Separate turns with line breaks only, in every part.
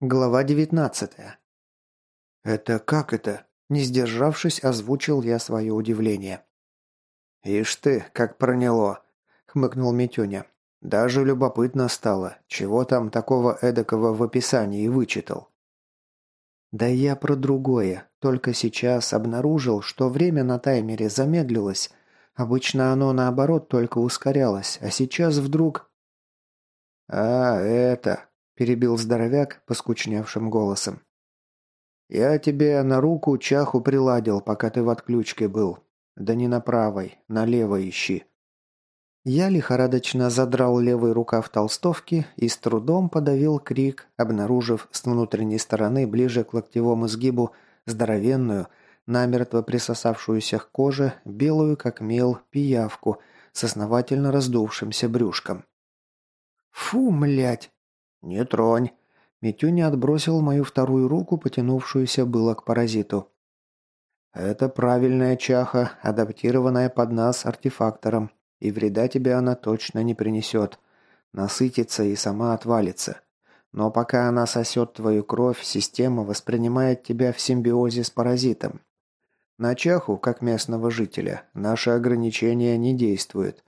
Глава девятнадцатая. «Это как это?» Не сдержавшись, озвучил я свое удивление. «Ишь ты, как проняло!» — хмыкнул Митюня. «Даже любопытно стало, чего там такого эдакого в описании вычитал». «Да я про другое. Только сейчас обнаружил, что время на таймере замедлилось. Обычно оно, наоборот, только ускорялось, а сейчас вдруг...» «А, это...» перебил здоровяк поскучневшим голосом. «Я тебе на руку чаху приладил, пока ты в отключке был. Да не на правой, на левой ищи». Я лихорадочно задрал левый рукав толстовки и с трудом подавил крик, обнаружив с внутренней стороны, ближе к локтевому сгибу, здоровенную, намертво присосавшуюся к коже, белую как мел, пиявку с основательно раздувшимся брюшком. «Фу, млять!» «Не тронь!» Митюня отбросил мою вторую руку, потянувшуюся было к паразиту. «Это правильная чаха, адаптированная под нас артефактором, и вреда тебе она точно не принесет. Насытится и сама отвалится. Но пока она сосет твою кровь, система воспринимает тебя в симбиозе с паразитом. На чаху, как местного жителя, наши ограничения не действуют.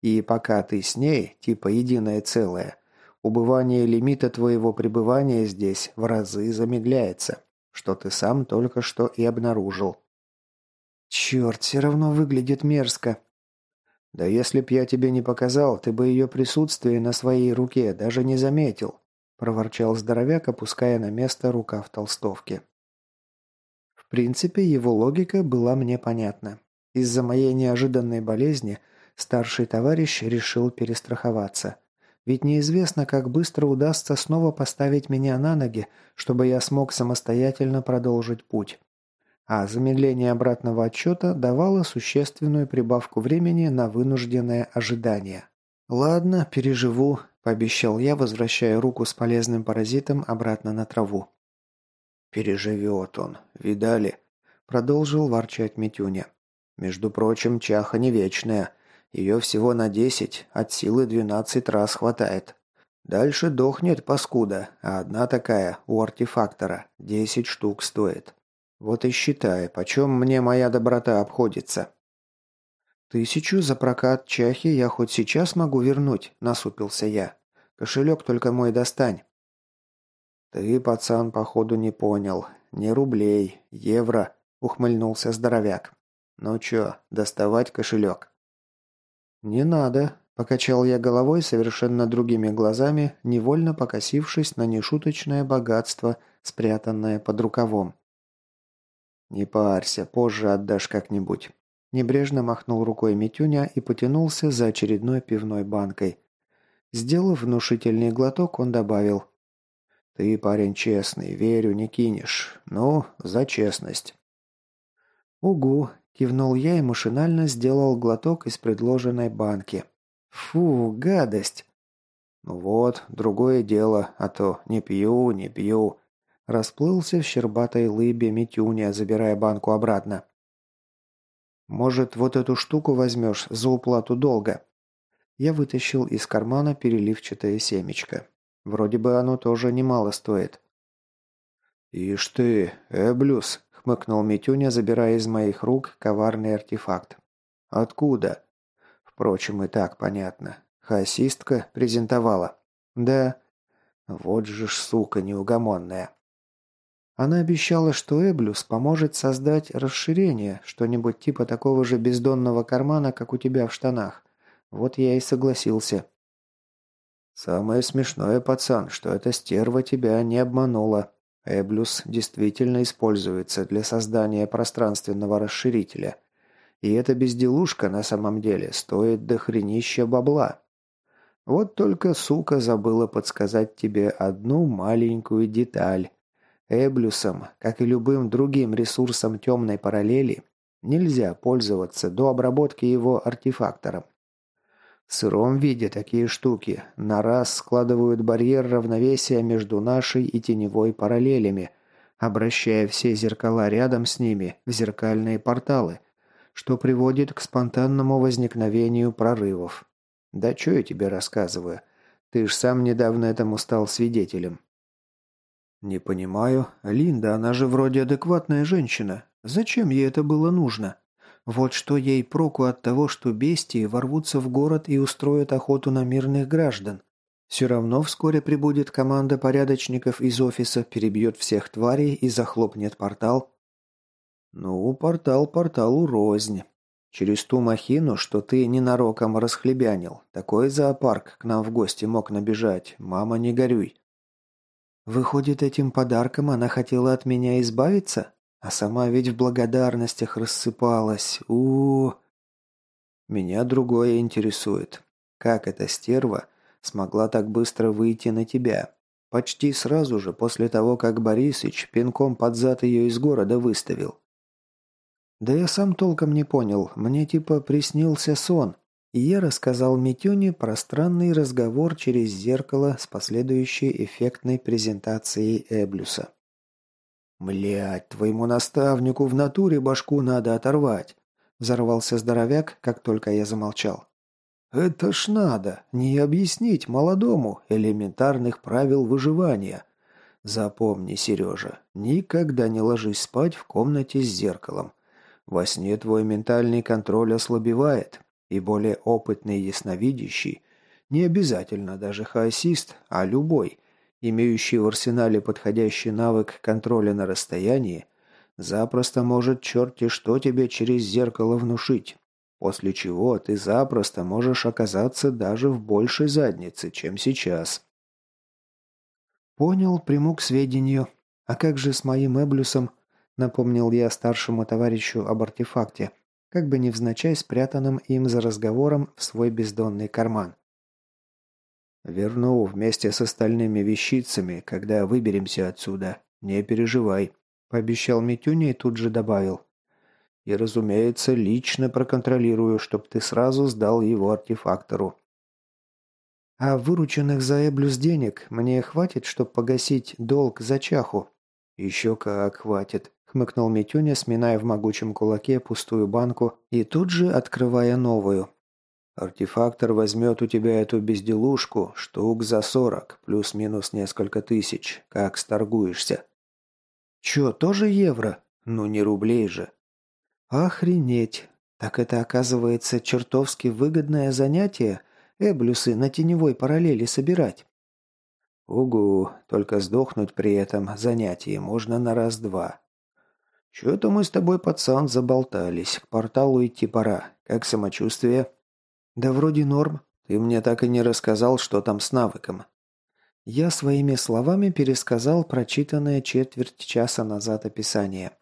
И пока ты с ней, типа единое целое, Убывание лимита твоего пребывания здесь в разы замедляется, что ты сам только что и обнаружил. Черт, все равно выглядит мерзко. Да если б я тебе не показал, ты бы ее присутствие на своей руке даже не заметил, проворчал здоровяк, опуская на место рука в толстовке. В принципе, его логика была мне понятна. Из-за моей неожиданной болезни старший товарищ решил перестраховаться – ведь неизвестно, как быстро удастся снова поставить меня на ноги, чтобы я смог самостоятельно продолжить путь. А замедление обратного отсчета давало существенную прибавку времени на вынужденное ожидание. «Ладно, переживу», – пообещал я, возвращая руку с полезным паразитом обратно на траву. «Переживет он, видали?» – продолжил ворчать Митюня. «Между прочим, чаха не вечная. Ее всего на десять, от силы двенадцать раз хватает. Дальше дохнет паскуда, а одна такая у артефактора десять штук стоит. Вот и считай, почем мне моя доброта обходится. «Тысячу за прокат чахи я хоть сейчас могу вернуть», – насупился я. «Кошелек только мой достань». «Ты, пацан, походу не понял. Не рублей, евро», – ухмыльнулся здоровяк. «Ну чё, доставать кошелек?» «Не надо», – покачал я головой совершенно другими глазами, невольно покосившись на нешуточное богатство, спрятанное под рукавом. «Не парься, позже отдашь как-нибудь». Небрежно махнул рукой Митюня и потянулся за очередной пивной банкой. Сделав внушительный глоток, он добавил. «Ты парень честный, верю, не кинешь. Ну, за честность». «Угу», Кивнул я и машинально сделал глоток из предложенной банки. Фу, гадость. Ну вот, другое дело, а то не пью, не пью. Расплылся в щербатой лыбе Митюня, забирая банку обратно. «Может, вот эту штуку возьмешь за уплату долга?» Я вытащил из кармана переливчатое семечко. Вроде бы оно тоже немало стоит. «Ишь ты, Эблюс!» Хмыкнул Митюня, забирая из моих рук коварный артефакт. «Откуда?» Впрочем, и так понятно. Хасистка презентовала. «Да». Вот же ж сука неугомонная. Она обещала, что Эблюс поможет создать расширение, что-нибудь типа такого же бездонного кармана, как у тебя в штанах. Вот я и согласился. «Самое смешное, пацан, что эта стерва тебя не обманула», Эблюс действительно используется для создания пространственного расширителя. И эта безделушка на самом деле стоит до хренища бабла. Вот только сука забыла подсказать тебе одну маленькую деталь. Эблюсом, как и любым другим ресурсом темной параллели, нельзя пользоваться до обработки его артефактором. Сыром виде такие штуки на раз складывают барьер равновесия между нашей и теневой параллелями, обращая все зеркала рядом с ними в зеркальные порталы, что приводит к спонтанному возникновению прорывов. Да что я тебе рассказываю? Ты ж сам недавно этому стал свидетелем. «Не понимаю. Линда, она же вроде адекватная женщина. Зачем ей это было нужно? Вот что ей проку от того, что бестии ворвутся в город и устроят охоту на мирных граждан. Все равно вскоре прибудет команда порядочников из офиса, перебьет всех тварей и захлопнет портал». «Ну, портал порталу рознь. Через ту махину, что ты ненароком расхлебянил. Такой зоопарк к нам в гости мог набежать. Мама, не горюй». Выходит, этим подарком она хотела от меня избавиться? А сама ведь в благодарностях рассыпалась. у, -у. Меня другое интересует. Как эта стерва смогла так быстро выйти на тебя? Почти сразу же после того, как Борисыч пинком под зад ее из города выставил. Да я сам толком не понял. Мне типа приснился сон. И я рассказал Митюне про странный разговор через зеркало с последующей эффектной презентацией Эблюса. «Млядь, твоему наставнику в натуре башку надо оторвать!» Взорвался здоровяк, как только я замолчал. «Это ж надо! Не объяснить молодому элементарных правил выживания!» Запомни, Сережа, никогда не ложись спать в комнате с зеркалом. Во сне твой ментальный контроль ослабевает, и более опытный ясновидящий, не обязательно даже хаосист, а любой, имеющий в арсенале подходящий навык контроля на расстоянии, запросто может черти что тебе через зеркало внушить, после чего ты запросто можешь оказаться даже в большей заднице, чем сейчас. Понял, приму к сведению. А как же с моим Эблюсом? Напомнил я старшему товарищу об артефакте – как бы невзначай спрятанным им за разговором в свой бездонный карман. «Верну вместе с остальными вещицами, когда выберемся отсюда. Не переживай», – пообещал Митюня и тут же добавил. «И, разумеется, лично проконтролирую, чтоб ты сразу сдал его артефактору». «А вырученных за Эблюс денег мне хватит, чтобы погасить долг за чаху?» «Еще как хватит хмыкнул Митюня, сминая в могучем кулаке пустую банку и тут же открывая новую. «Артефактор возьмет у тебя эту безделушку штук за сорок, плюс-минус несколько тысяч. Как сторгуешься?» «Чё, тоже евро? Ну не рублей же». «Охренеть! Так это оказывается чертовски выгодное занятие, эблюсы на теневой параллели собирать». «Угу, только сдохнуть при этом занятии можно на раз-два. «Чё-то мы с тобой, пацан, заболтались. К порталу идти пора. Как самочувствие?» «Да вроде норм. Ты мне так и не рассказал, что там с навыком». Я своими словами пересказал прочитанное четверть часа назад описание.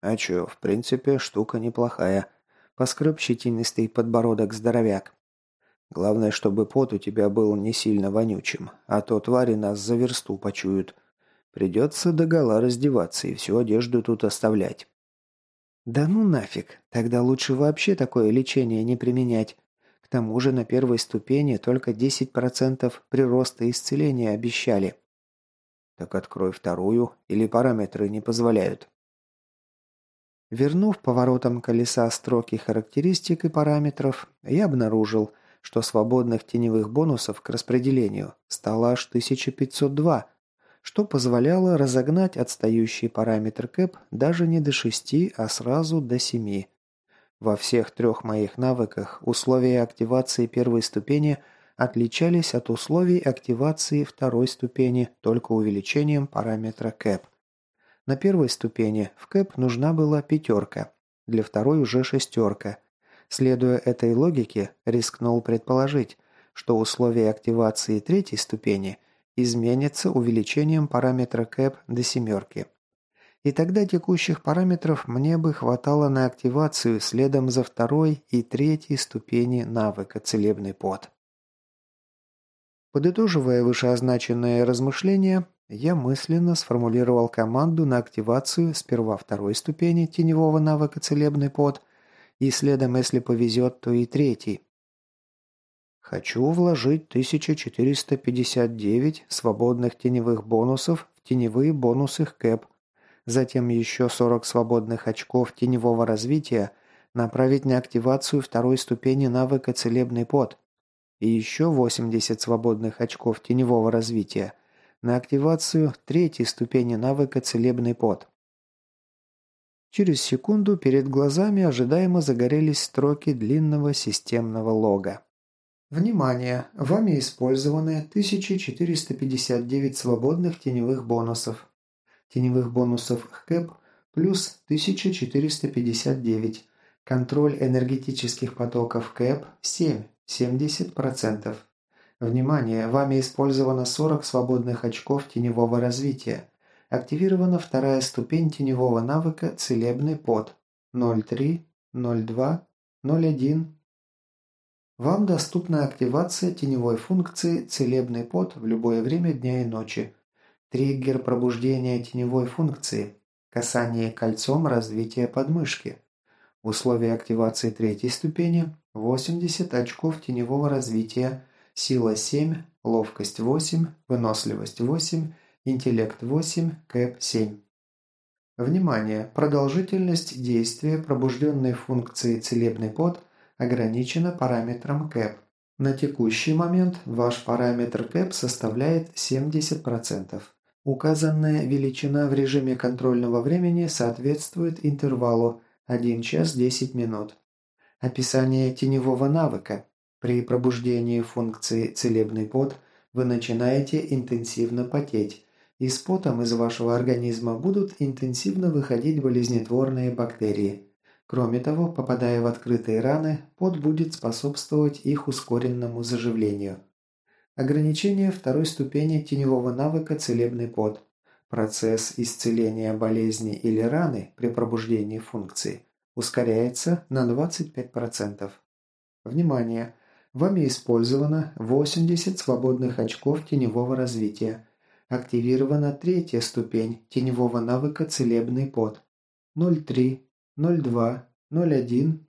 «А чё, в принципе, штука неплохая». Поскреб щетинистый подбородок здоровяк. «Главное, чтобы пот у тебя был не сильно вонючим, а то твари нас за версту почуют. Придется догола раздеваться и всю одежду тут оставлять. Да ну нафиг, тогда лучше вообще такое лечение не применять. Тому же на первой ступени только 10% прироста исцеления обещали. Так открой вторую, или параметры не позволяют. Вернув поворотом колеса строки характеристик и параметров, я обнаружил, что свободных теневых бонусов к распределению стало аж 1502, что позволяло разогнать отстающий параметр КЭП даже не до 6, а сразу до 7. Во всех трех моих навыках условия активации первой ступени отличались от условий активации второй ступени только увеличением параметра КЭП. На первой ступени в КЭП нужна была пятерка, для второй уже шестерка. Следуя этой логике, рискнул предположить, что условия активации третьей ступени – изменится увеличением параметра КЭП до семерки. И тогда текущих параметров мне бы хватало на активацию следом за второй и третьей ступени навыка «Целебный пот». Подытоживая вышеозначенные размышления, я мысленно сформулировал команду на активацию сперва второй ступени теневого навыка «Целебный пот» и следом, если повезет, то и третий, Хочу вложить 1459 свободных теневых бонусов в теневые бонусы КЭП. Затем еще 40 свободных очков теневого развития направить на активацию второй ступени навыка «Целебный пот». И еще 80 свободных очков теневого развития на активацию третьей ступени навыка «Целебный пот». Через секунду перед глазами ожидаемо загорелись строки длинного системного лога. Внимание! Вами использованы 1459 свободных теневых бонусов. Теневых бонусов ХКЭП плюс 1459. Контроль энергетических потоков КЭП 7, 70%. Внимание! Вами использовано 40 свободных очков теневого развития. Активирована вторая ступень теневого навыка «Целебный пот» 03, 02, 01. Вам доступна активация теневой функции «Целебный пот» в любое время дня и ночи. Триггер пробуждения теневой функции. Касание кольцом развития подмышки. Условия активации третьей ступени – 80 очков теневого развития, сила 7, ловкость 8, выносливость 8, интеллект 8, кэп 7. Внимание! Продолжительность действия пробужденной функции «Целебный пот» ограничена параметром кэп. На текущий момент ваш параметр кэп составляет 70%. Указанная величина в режиме контрольного времени соответствует интервалу 1 час 10 минут. Описание теневого навыка. При пробуждении функции «целебный пот» вы начинаете интенсивно потеть, и с потом из вашего организма будут интенсивно выходить болезнетворные бактерии. Кроме того, попадая в открытые раны, пот будет способствовать их ускоренному заживлению. Ограничение второй ступени теневого навыка «целебный пот». Процесс исцеления болезни или раны при пробуждении функции ускоряется на 25%. Внимание! Вами использовано 80 свободных очков теневого развития. Активирована третья ступень теневого навыка «Целебный пот». 03, 02, 01.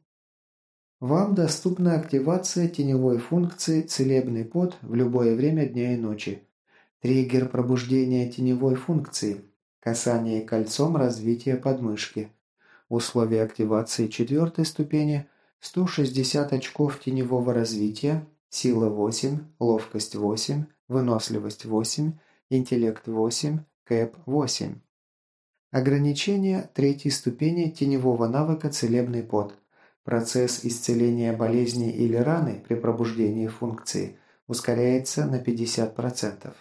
Вам доступна активация теневой функции «Целебный пот» в любое время дня и ночи. Триггер пробуждения теневой функции. Касание кольцом развития подмышки. Условия активации четвертой ступени – 160 очков теневого развития, сила 8, ловкость 8, выносливость 8, интеллект 8, кэп 8. Ограничение третьей ступени теневого навыка «Целебный пот». Процесс исцеления болезни или раны при пробуждении функции ускоряется на 50%.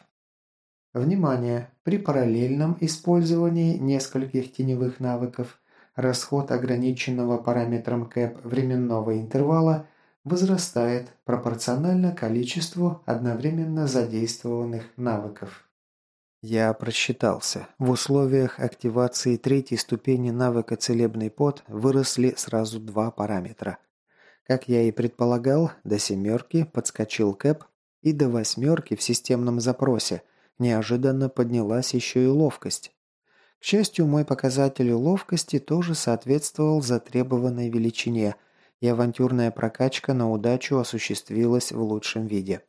Внимание! При параллельном использовании нескольких теневых навыков расход ограниченного параметром КЭП временного интервала возрастает пропорционально количеству одновременно задействованных навыков. Я просчитался. В условиях активации третьей ступени навыка «Целебный пот» выросли сразу два параметра. Как я и предполагал, до семерки подскочил КЭП, и до восьмерки в системном запросе – Неожиданно поднялась еще и ловкость. К счастью, мой показатель ловкости тоже соответствовал затребованной величине, и авантюрная прокачка на удачу осуществилась в лучшем виде.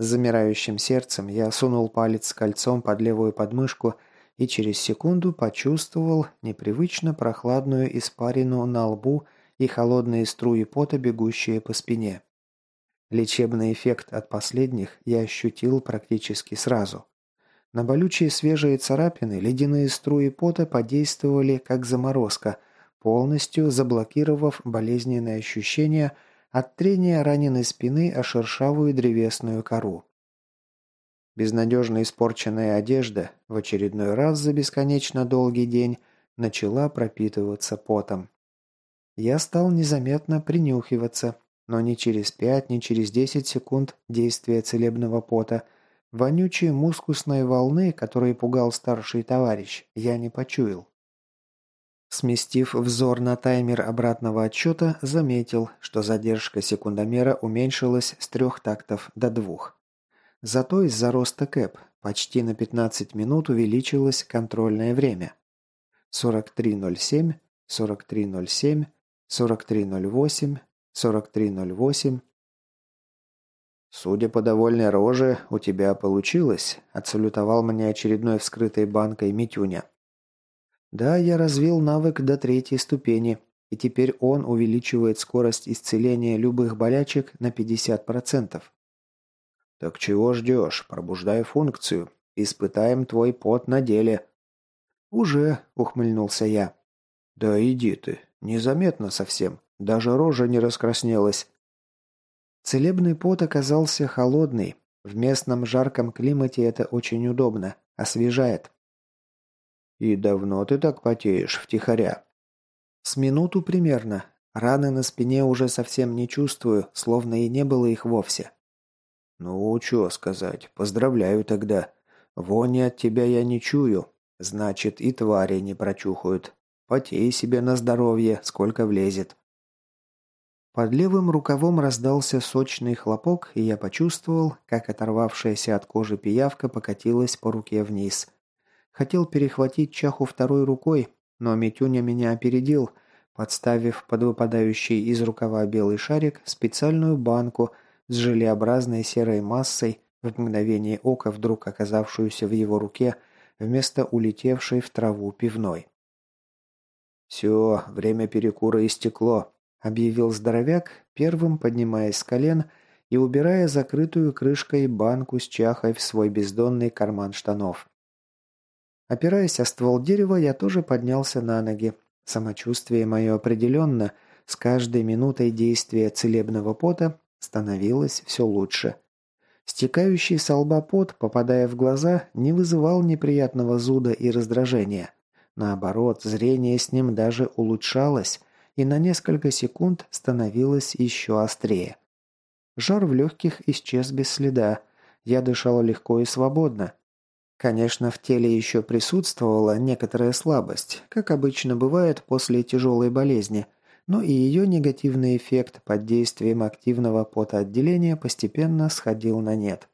С замирающим сердцем я сунул палец с кольцом под левую подмышку и через секунду почувствовал непривычно прохладную испарину на лбу и холодные струи пота, бегущие по спине. Лечебный эффект от последних я ощутил практически сразу. На болючие свежие царапины ледяные струи пота подействовали как заморозка, полностью заблокировав болезненные ощущения от трения раненой спины о шершавую древесную кору. Безнадежно испорченная одежда в очередной раз за бесконечно долгий день начала пропитываться потом. Я стал незаметно принюхиваться, но ни через пять, ни через десять секунд действия целебного пота, вонючей мускусной волны, которой пугал старший товарищ, я не почуял. Сместив взор на таймер обратного отчета, заметил, что задержка секундомера уменьшилась с трех тактов до двух. Зато из-за роста КЭП почти на 15 минут увеличилось контрольное время. 43.07, 43.07, 43.08, 4308. «Судя по довольной роже, у тебя получилось», – отсалютовал мне очередной вскрытой банкой Митюня. «Да, я развил навык до третьей ступени, и теперь он увеличивает скорость исцеления любых болячек на 50%. «Так чего ждешь? Пробуждай функцию. Испытаем твой пот на деле». «Уже», — ухмыльнулся я. «Да иди ты. Незаметно совсем. Даже рожа не раскраснелась». Целебный пот оказался холодный. В местном жарком климате это очень удобно. Освежает. «И давно ты так потеешь, втихаря?» «С минуту примерно. Раны на спине уже совсем не чувствую, словно и не было их вовсе». «Ну, что сказать. Поздравляю тогда. Вони от тебя я не чую. Значит, и твари не прочухают. Потей себе на здоровье, сколько влезет». Под левым рукавом раздался сочный хлопок, и я почувствовал, как оторвавшаяся от кожи пиявка покатилась по руке вниз. Хотел перехватить чаху второй рукой, но Митюня меня опередил, подставив под выпадающий из рукава белый шарик специальную банку с желеобразной серой массой, в мгновение ока вдруг оказавшуюся в его руке вместо улетевшей в траву пивной. «Все, время перекура истекло», – объявил здоровяк, первым поднимаясь с колен и убирая закрытую крышкой банку с чахой в свой бездонный карман штанов. Опираясь о ствол дерева, я тоже поднялся на ноги. Самочувствие мое определенно, с каждой минутой действия целебного пота, становилось все лучше. Стекающий с лба пот, попадая в глаза, не вызывал неприятного зуда и раздражения. Наоборот, зрение с ним даже улучшалось и на несколько секунд становилось еще острее. Жар в легких исчез без следа. Я дышал легко и свободно. Конечно, в теле еще присутствовала некоторая слабость, как обычно бывает после тяжелой болезни, но и ее негативный эффект под действием активного потоотделения постепенно сходил на нет.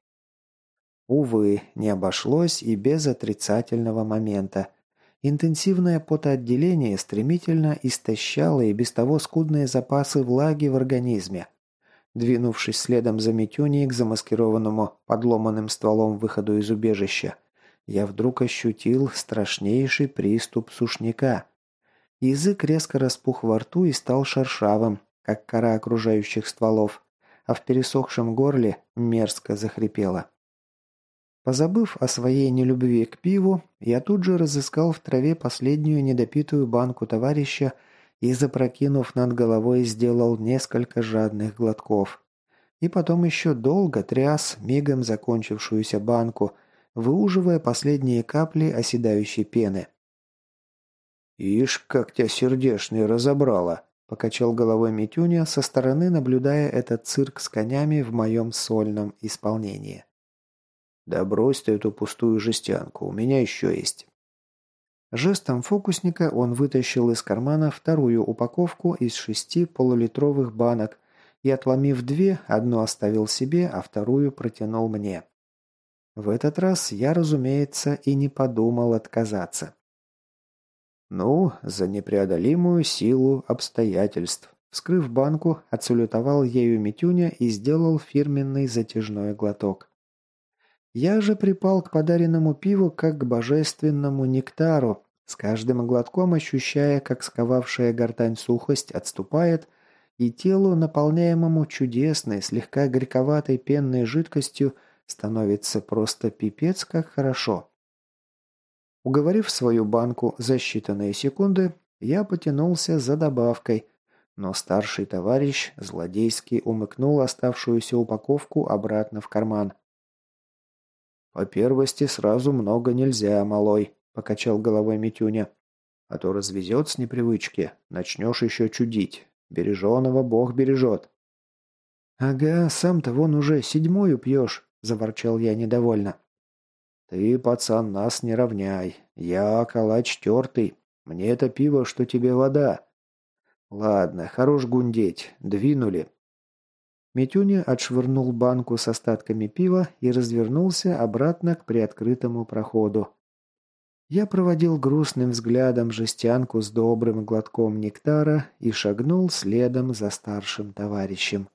Увы, не обошлось и без отрицательного момента. Интенсивное потоотделение стремительно истощало и без того скудные запасы влаги в организме. Двинувшись следом за Митюней к замаскированному подломанным стволом выходу из убежища, я вдруг ощутил страшнейший приступ сушняка. Язык резко распух во рту и стал шершавым, как кора окружающих стволов, а в пересохшем горле мерзко захрипело. Позабыв о своей нелюбви к пиву, я тут же разыскал в траве последнюю недопитую банку товарища и, запрокинув над головой, сделал несколько жадных глотков. И потом еще долго тряс мигом закончившуюся банку – выуживая последние капли оседающей пены. «Ишь, как тебя сердешный разобрала!» – покачал головой Митюня, со стороны наблюдая этот цирк с конями в моем сольном исполнении. «Да брось ты эту пустую жестянку, у меня еще есть». Жестом фокусника он вытащил из кармана вторую упаковку из шести полулитровых банок и, отломив две, одну оставил себе, а вторую протянул мне. В этот раз я, разумеется, и не подумал отказаться. Ну, за непреодолимую силу обстоятельств. Вскрыв банку, отсалютовал ею Митюня и сделал фирменный затяжной глоток. Я же припал к подаренному пиву как к божественному нектару, с каждым глотком ощущая, как сковавшая гортань сухость отступает, и телу, наполняемому чудесной, слегка горьковатой пенной жидкостью, Становится просто пипец как хорошо. Уговорив свою банку за считанные секунды, я потянулся за добавкой, но старший товарищ злодейски умыкнул оставшуюся упаковку обратно в карман. «По первости сразу много нельзя, малой», — покачал головой Митюня. «А то развезет с непривычки, начнешь еще чудить. Береженого Бог бережет». «Ага, сам-то вон уже седьмую пьешь», заворчал я недовольно. «Ты, пацан, нас не равняй. Я калач тертый. Мне это пиво, что тебе вода». «Ладно, хорош гундеть. Двинули». Митюня отшвырнул банку с остатками пива и развернулся обратно к приоткрытому проходу. Я проводил грустным взглядом жестянку с добрым глотком нектара и шагнул следом за старшим товарищем.